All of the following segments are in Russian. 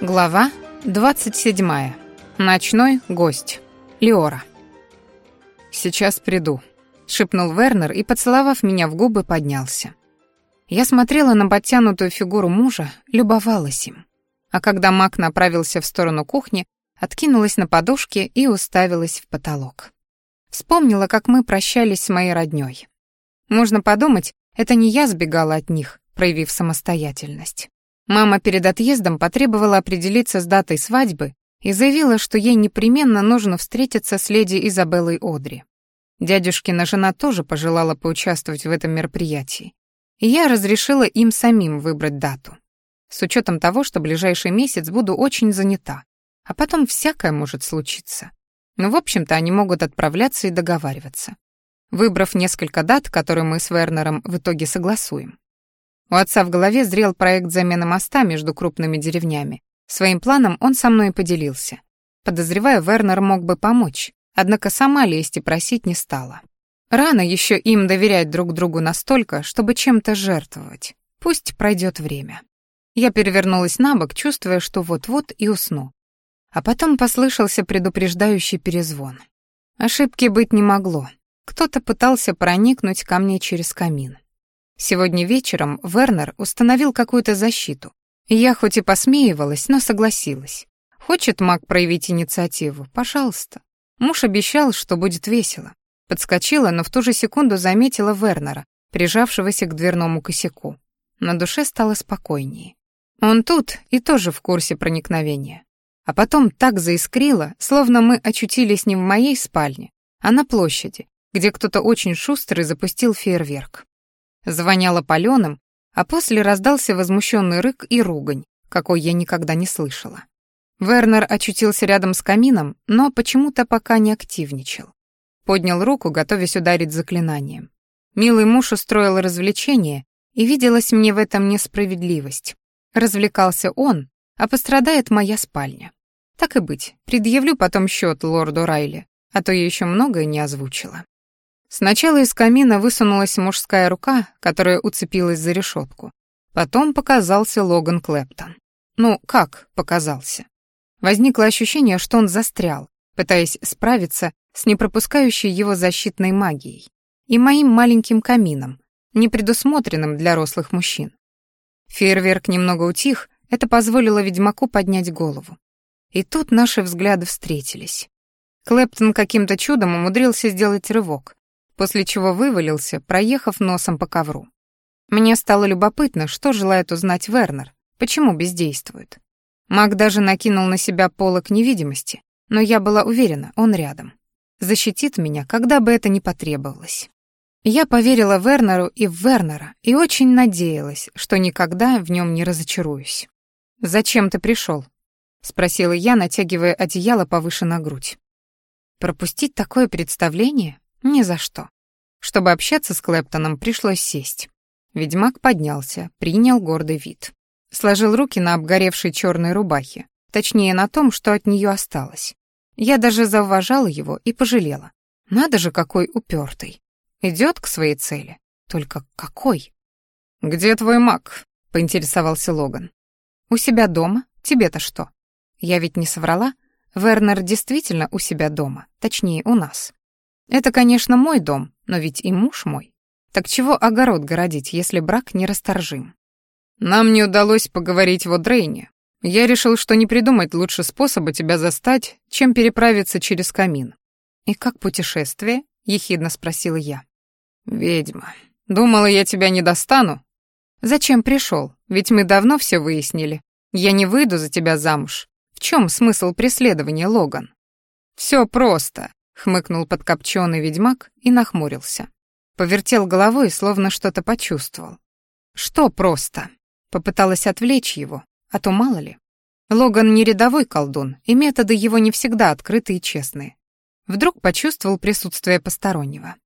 Глава 27. Ночной гость. Леора. «Сейчас приду», — шепнул Вернер и, поцеловав меня в губы, поднялся. Я смотрела на подтянутую фигуру мужа, любовалась им. А когда Мак направился в сторону кухни, откинулась на подушке и уставилась в потолок. Вспомнила, как мы прощались с моей роднёй. Можно подумать, это не я сбегала от них, проявив самостоятельность. Мама перед отъездом потребовала определиться с датой свадьбы и заявила, что ей непременно нужно встретиться с леди Изабеллой Одри. Дядюшкина жена тоже пожелала поучаствовать в этом мероприятии. И я разрешила им самим выбрать дату. С учетом того, что ближайший месяц буду очень занята. А потом всякое может случиться. Но, в общем-то, они могут отправляться и договариваться. Выбрав несколько дат, которые мы с Вернером в итоге согласуем. У отца в голове зрел проект замены моста между крупными деревнями. Своим планом он со мной поделился. Подозреваю, Вернер мог бы помочь, однако сама лезть и просить не стала. Рано еще им доверять друг другу настолько, чтобы чем-то жертвовать. Пусть пройдет время. Я перевернулась на бок, чувствуя, что вот-вот и усну. А потом послышался предупреждающий перезвон. Ошибки быть не могло. Кто-то пытался проникнуть ко мне через камин. Сегодня вечером Вернер установил какую-то защиту. Я хоть и посмеивалась, но согласилась. Хочет маг проявить инициативу? Пожалуйста. Муж обещал, что будет весело. Подскочила, но в ту же секунду заметила Вернера, прижавшегося к дверному косяку. На душе стало спокойнее. Он тут и тоже в курсе проникновения. А потом так заискрило, словно мы очутились не в моей спальне, а на площади, где кто-то очень шустрый запустил фейерверк. Звоняло палёным, а после раздался возмущенный рык и ругань, какой я никогда не слышала. Вернер очутился рядом с камином, но почему-то пока не активничал. Поднял руку, готовясь ударить заклинанием. Милый муж устроил развлечение, и виделась мне в этом несправедливость. Развлекался он, а пострадает моя спальня. Так и быть, предъявлю потом счет лорду Райли, а то я еще многое не озвучила. Сначала из камина высунулась мужская рука, которая уцепилась за решетку. Потом показался Логан Клэптон. Ну, как показался? Возникло ощущение, что он застрял, пытаясь справиться с непропускающей его защитной магией и моим маленьким камином, не предусмотренным для рослых мужчин. Фейерверк немного утих, это позволило ведьмаку поднять голову. И тут наши взгляды встретились. Клэптон каким-то чудом умудрился сделать рывок, после чего вывалился, проехав носом по ковру. Мне стало любопытно, что желает узнать Вернер, почему бездействует. Маг даже накинул на себя полок невидимости, но я была уверена, он рядом. Защитит меня, когда бы это ни потребовалось. Я поверила Вернеру и в Вернера и очень надеялась, что никогда в нем не разочаруюсь. «Зачем ты пришел? спросила я, натягивая одеяло повыше на грудь. Пропустить такое представление? Ни за что. Чтобы общаться с Клэптоном, пришлось сесть. Ведьмак поднялся, принял гордый вид. Сложил руки на обгоревшей черной рубахе, точнее на том, что от нее осталось. Я даже зауважала его и пожалела. Надо же, какой упертый. Идет к своей цели. Только какой? «Где твой маг?» — поинтересовался Логан. «У себя дома? Тебе-то что?» Я ведь не соврала. Вернер действительно у себя дома, точнее, у нас. Это, конечно, мой дом, но ведь и муж мой. Так чего огород городить, если брак нерасторжим? Нам не удалось поговорить в Одрейне. Я решил, что не придумать лучше способа тебя застать, чем переправиться через камин. И как путешествие? ехидно спросила я. Ведьма, думала, я тебя не достану. Зачем пришел? Ведь мы давно все выяснили. Я не выйду за тебя замуж. В чем смысл преследования, Логан? Все просто хмыкнул подкопчённый ведьмак и нахмурился. Повертел головой, словно что-то почувствовал. Что просто? Попыталась отвлечь его, а то мало ли. Логан не рядовой колдун, и методы его не всегда открыты и честные. Вдруг почувствовал присутствие постороннего.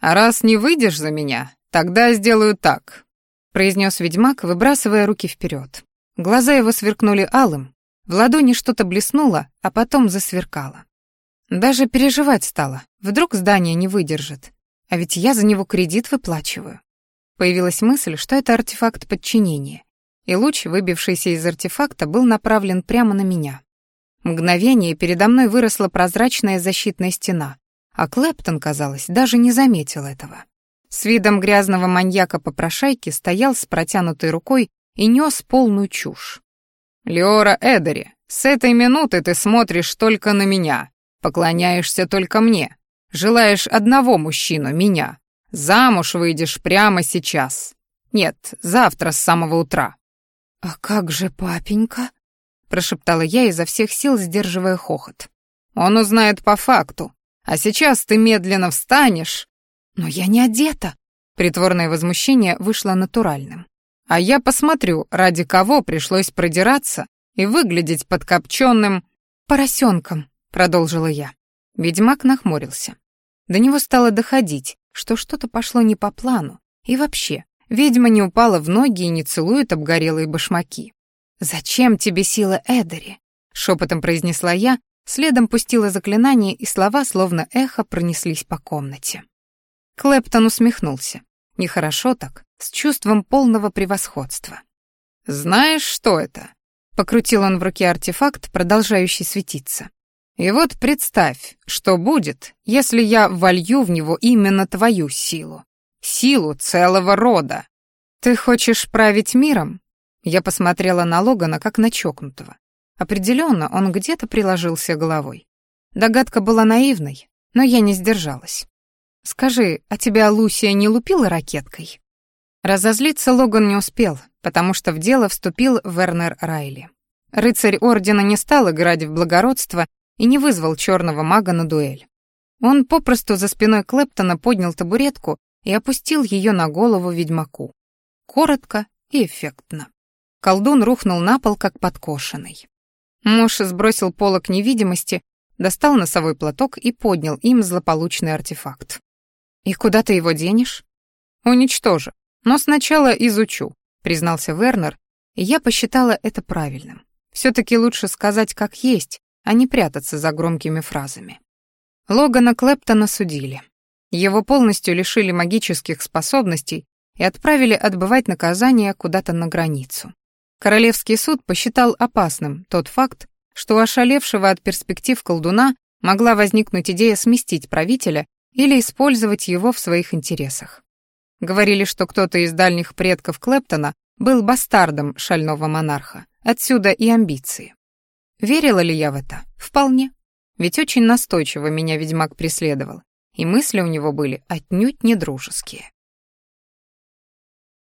«А раз не выйдешь за меня, тогда сделаю так», — произнес ведьмак, выбрасывая руки вперед. Глаза его сверкнули алым, в ладони что-то блеснуло, а потом засверкало. Даже переживать стало. Вдруг здание не выдержит. А ведь я за него кредит выплачиваю. Появилась мысль, что это артефакт подчинения. и луч, выбившийся из артефакта, был направлен прямо на меня. Мгновение передо мной выросла прозрачная защитная стена, а Клэптон, казалось, даже не заметил этого. С видом грязного маньяка-попрошайки стоял с протянутой рукой и нес полную чушь. «Леора Эдери, с этой минуты ты смотришь только на меня, поклоняешься только мне, желаешь одного мужчину, меня. Замуж выйдешь прямо сейчас. Нет, завтра с самого утра». «А как же папенька?» — прошептала я изо всех сил, сдерживая хохот. «Он узнает по факту. А сейчас ты медленно встанешь». «Но я не одета». Притворное возмущение вышло натуральным. «А я посмотрю, ради кого пришлось продираться и выглядеть подкопченным поросенком», — продолжила я. Ведьмак нахмурился. До него стало доходить, что что-то пошло не по плану. И вообще, ведьма не упала в ноги и не целует обгорелые башмаки. «Зачем тебе сила Эдери?» — шепотом произнесла я, следом пустила заклинание, и слова, словно эхо, пронеслись по комнате. Клэптон усмехнулся. Нехорошо так, с чувством полного превосходства. «Знаешь, что это?» — покрутил он в руке артефакт, продолжающий светиться. «И вот представь, что будет, если я волью в него именно твою силу. Силу целого рода. Ты хочешь править миром?» Я посмотрела на Логана как на чокнутого. Определенно, он где-то приложился головой. Догадка была наивной, но я не сдержалась. «Скажи, а тебя Лусия не лупила ракеткой?» Разозлиться Логан не успел, потому что в дело вступил Вернер Райли. Рыцарь Ордена не стал играть в благородство и не вызвал черного мага на дуэль. Он попросту за спиной Клэптона поднял табуретку и опустил ее на голову ведьмаку. Коротко и эффектно. Колдун рухнул на пол, как подкошенный. Муж сбросил полок невидимости, достал носовой платок и поднял им злополучный артефакт. «И куда ты его денешь?» «Уничтожу. Но сначала изучу», — признался Вернер, и я посчитала это правильным. все таки лучше сказать как есть, а не прятаться за громкими фразами. Логана Клэптона судили. Его полностью лишили магических способностей и отправили отбывать наказание куда-то на границу. Королевский суд посчитал опасным тот факт, что у ошалевшего от перспектив колдуна могла возникнуть идея сместить правителя или использовать его в своих интересах. Говорили, что кто-то из дальних предков Клептона был бастардом шального монарха, отсюда и амбиции. Верила ли я в это? Вполне. Ведь очень настойчиво меня ведьмак преследовал, и мысли у него были отнюдь не дружеские.